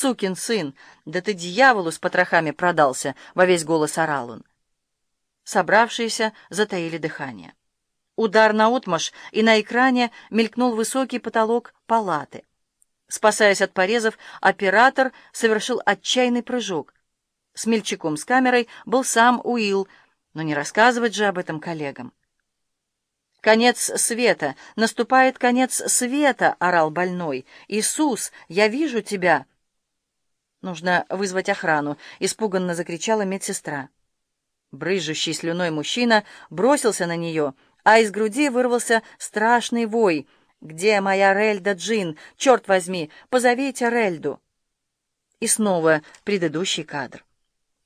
«Сукин сын! Да ты дьяволу с потрохами продался!» — во весь голос орал он. Собравшиеся затаили дыхание. Удар на наотмашь, и на экране мелькнул высокий потолок палаты. Спасаясь от порезов, оператор совершил отчаянный прыжок. Смельчаком с камерой был сам Уилл, но не рассказывать же об этом коллегам. «Конец света! Наступает конец света!» — орал больной. «Иисус, я вижу тебя!» «Нужно вызвать охрану!» — испуганно закричала медсестра. Брыжущий слюной мужчина бросился на нее, а из груди вырвался страшный вой. «Где моя Рельда Джин? Черт возьми, позовите Рельду!» И снова предыдущий кадр.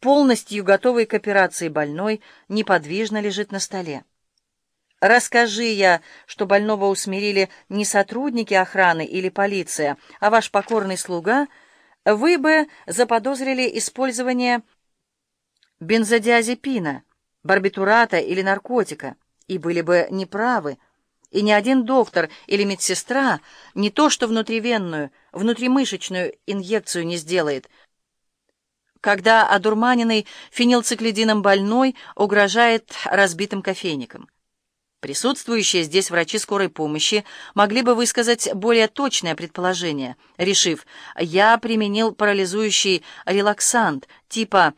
Полностью готовый к операции больной неподвижно лежит на столе. Расскажи я, что больного усмирили не сотрудники охраны или полиция, а ваш покорный слуга, вы бы заподозрили использование бензодиазепина, барбитурата или наркотика, и были бы неправы. И ни один доктор или медсестра не то что внутривенную, внутримышечную инъекцию не сделает, когда одурманенный фенилциклидином больной угрожает разбитым кофейником. Присутствующие здесь врачи скорой помощи могли бы высказать более точное предположение, решив, я применил парализующий релаксант типа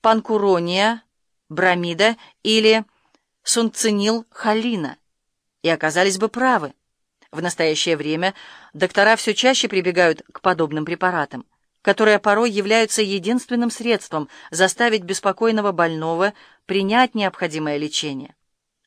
панкурония, бромида или сунцинил холина, и оказались бы правы. В настоящее время доктора все чаще прибегают к подобным препаратам, которые порой являются единственным средством заставить беспокойного больного принять необходимое лечение.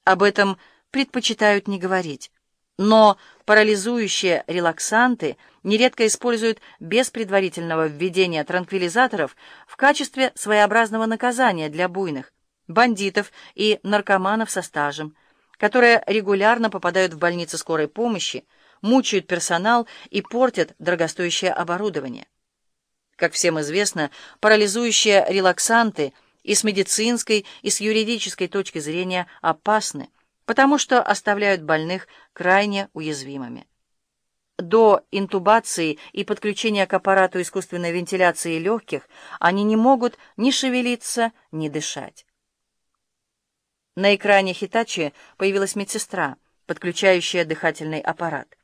Об этом предпочитают не говорить. Но парализующие релаксанты нередко используют без предварительного введения транквилизаторов в качестве своеобразного наказания для буйных, бандитов и наркоманов со стажем, которые регулярно попадают в больницы скорой помощи, мучают персонал и портят дорогостоящее оборудование. Как всем известно, парализующие релаксанты и с медицинской, и с юридической точки зрения опасны, потому что оставляют больных крайне уязвимыми. До интубации и подключения к аппарату искусственной вентиляции легких они не могут ни шевелиться, ни дышать. На экране Хитачи появилась медсестра, подключающая дыхательный аппарат.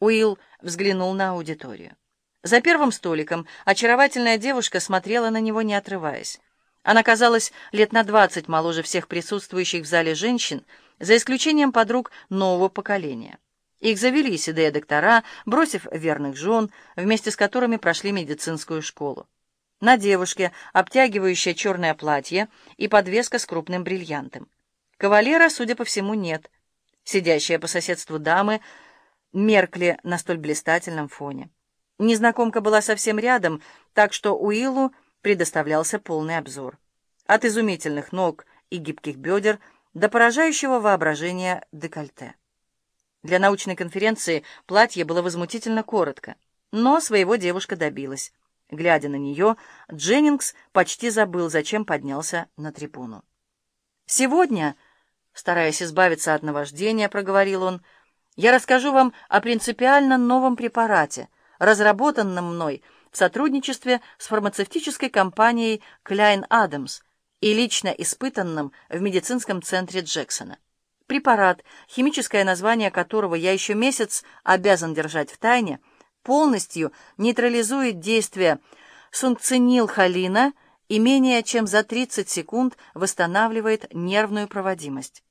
Уилл взглянул на аудиторию. За первым столиком очаровательная девушка смотрела на него, не отрываясь. Она казалась лет на двадцать моложе всех присутствующих в зале женщин, за исключением подруг нового поколения. Их завели седые доктора, бросив верных жен, вместе с которыми прошли медицинскую школу. На девушке обтягивающее черное платье и подвеска с крупным бриллиантом. Кавалера, судя по всему, нет. Сидящие по соседству дамы меркли на столь блистательном фоне. Незнакомка была совсем рядом, так что Уиллу предоставлялся полный обзор. От изумительных ног и гибких бедер до поражающего воображения декольте. Для научной конференции платье было возмутительно коротко, но своего девушка добилась. Глядя на нее, Дженнингс почти забыл, зачем поднялся на трибуну. «Сегодня, стараясь избавиться от наваждения, — проговорил он, — я расскажу вам о принципиально новом препарате, разработанном мной в сотрудничестве с фармацевтической компанией Klein Adams и лично испытанным в медицинском центре Джексона. Препарат, химическое название которого я еще месяц обязан держать в тайне, полностью нейтрализует действие сунцинилхолина и менее чем за 30 секунд восстанавливает нервную проводимость.